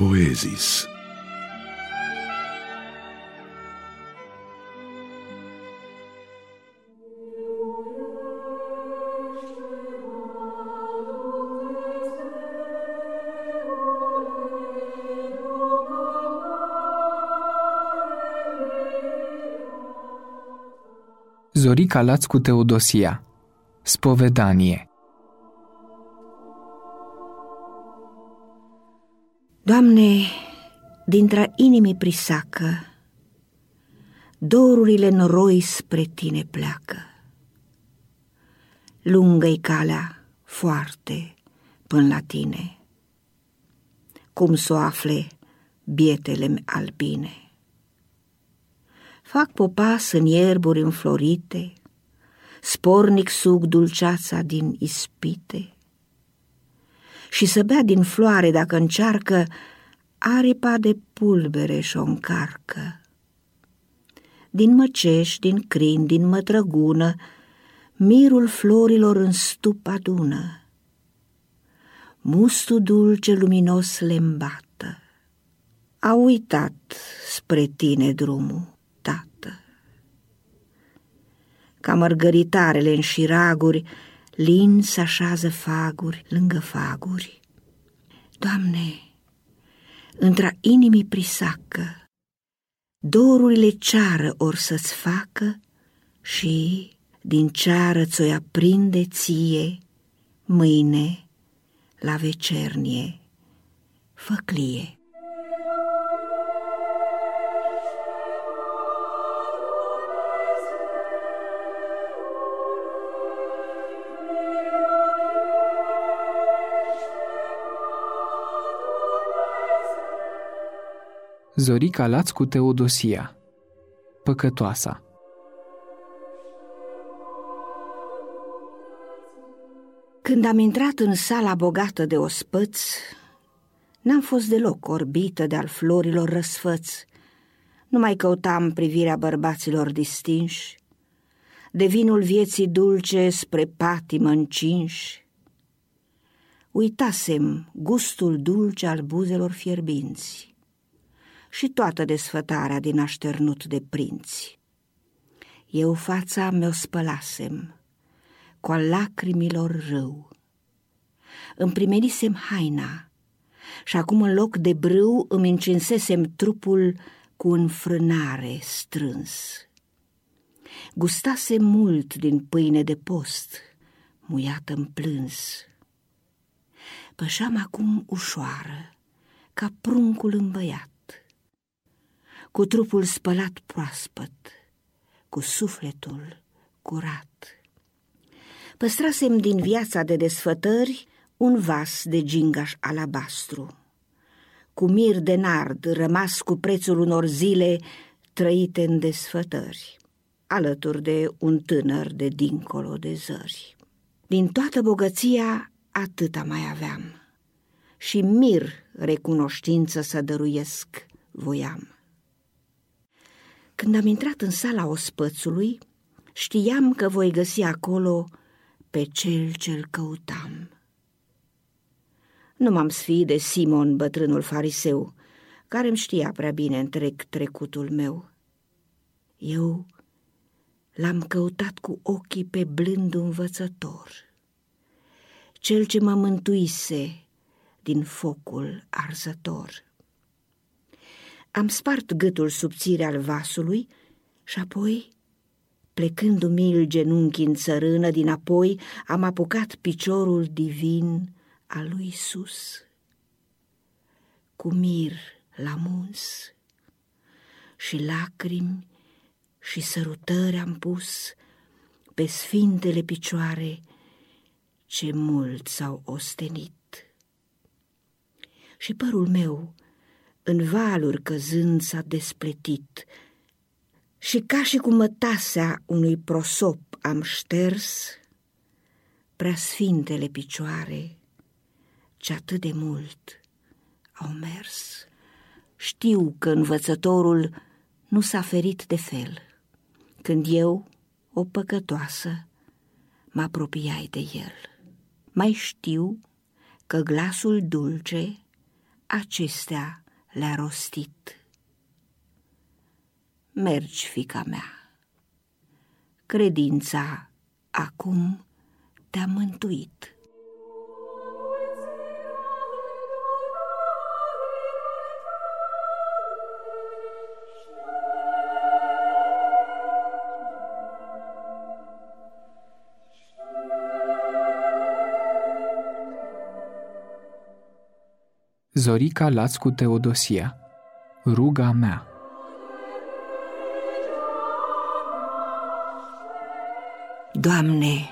Poezis. Zorica Laț cu Teodosia Spovedanie Doamne, dintre inimii prisacă, Dorurile noroi spre Tine pleacă. Lungă-i calea, foarte, până la Tine, Cum s-o afle bietele albine. Fac popas în ierburi înflorite, Spornic sug dulceața din ispite, Și să bea din floare dacă încearcă, Aripa de pulbere și-o încarcă. Din măceș, din crin, din mătrăgună, Mirul florilor în stup adună. Mustul dulce luminos le îmbată. A uitat spre tine drumul ca mărgăritarele în șiraguri, lin se așează faguri lângă faguri. Doamne, între inimii prisacă, dorurile ceară or să-ți facă și din ceară ți-o aprinde ție mâine la vecernie făclie. Zorica Laț cu Teodosia Păcătoasa Când am intrat în sala bogată de ospăți, n-am fost deloc orbită de-al florilor răsfăți. Nu mai căutam privirea bărbaților distinși, de vinul vieții dulce spre patimă încinși. Uitasem gustul dulce al buzelor fierbinți și toată desfătarea din așternut de prinți. Eu fața mi-o spălasem, cu al lacrimilor râu. Îmi primerisem haina și acum în loc de brâu îmi încinsesem trupul cu înfrânare strâns. Gustase mult din pâine de post, muiată în plâns. Pășam acum ușoară, ca pruncul îmbăiat cu trupul spălat proaspăt, cu sufletul curat. Păstrasem din viața de desfătări un vas de gingaș alabastru, cu mir de nard rămas cu prețul unor zile trăite în desfătări, alături de un tânăr de dincolo de zări. Din toată bogăția atâta mai aveam și mir recunoștință să dăruiesc voiam. Când am intrat în sala ospățului, știam că voi găsi acolo pe cel ce-l căutam. Nu m-am sfi de Simon, bătrânul fariseu, care îmi știa prea bine întreg trecutul meu. Eu l-am căutat cu ochii pe blând învățător, cel ce mă mântuise din focul arzător. Am spart gâtul subțire al vasului și apoi, plecând umil genunchi în țărână, dinapoi am apucat piciorul divin al lui Isus. Cu mir la muns și lacrimi și sărutări am pus pe sfintele picioare ce mult s-au ostenit. Și părul meu în valuri căzând s-a despletit și ca și cu mătasea unui prosop am șters preasfintele picioare ce atât de mult au mers. Știu că învățătorul nu s-a ferit de fel, când eu, o păcătoasă, mă apropiai de el. Mai știu că glasul dulce acestea le-a rostit. Mergi, fica mea, credința acum te-a mântuit. Zorica Lațcu Teodosia Ruga mea. Doamne,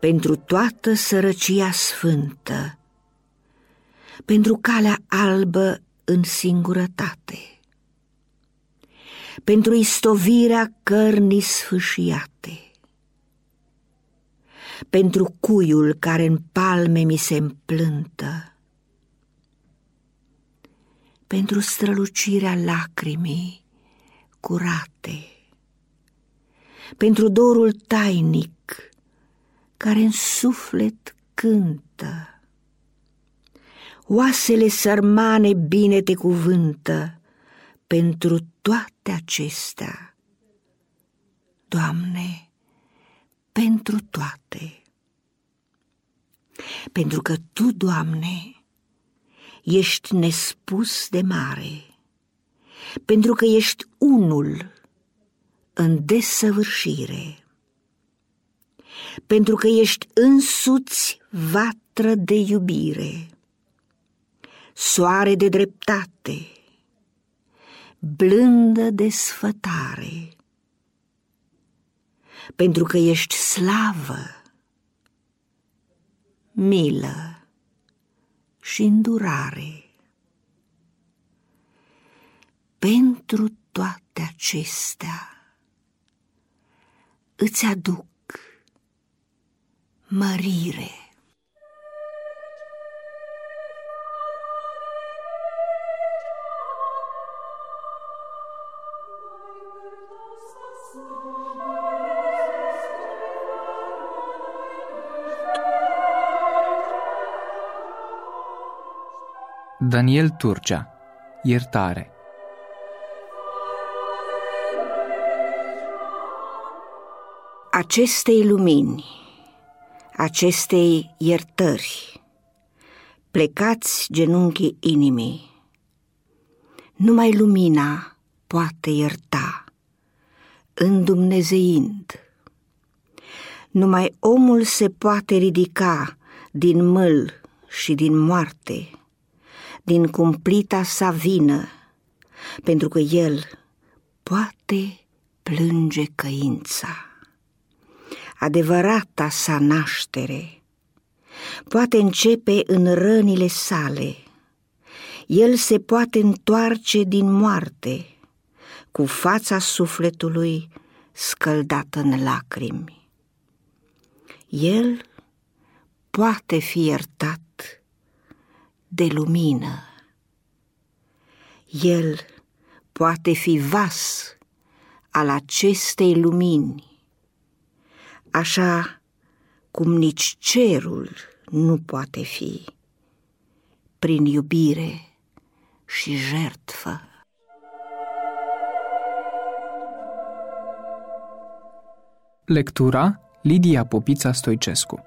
pentru toată sărăcia sfântă, pentru calea albă în singurătate, pentru istovirea cărnii sfâșiate, pentru cuiul care în palme mi se împlântă, pentru strălucirea lacrimii curate, pentru dorul tainic care în suflet cântă. Oasele sărmane bine te cuvântă pentru toate acestea. Doamne, pentru toate. Pentru că Tu, Doamne, ești nespus de mare, pentru că ești unul în desăvârșire, pentru că ești însuți vatră de iubire, soare de dreptate, blândă de sfătare, pentru că ești slavă, milă, și îndurare. Pentru toate acestea îți aduc mărire. Daniel Turcea Iertare. Acestei lumini, acestei iertări, plecați genunchii inimii, numai lumina poate ierta, îndumnezeind. Numai omul se poate ridica din mâl și din moarte, din cumplita sa vină, pentru că el poate plânge căința. Adevărata sa naștere poate începe în rănile sale. El se poate întoarce din moarte cu fața sufletului scăldată în lacrimi. El poate fi iertat de lumină. El poate fi vas al acestei lumini, așa cum nici cerul nu poate fi, prin iubire și jertfă. Lectura Lidia Popița Stoicescu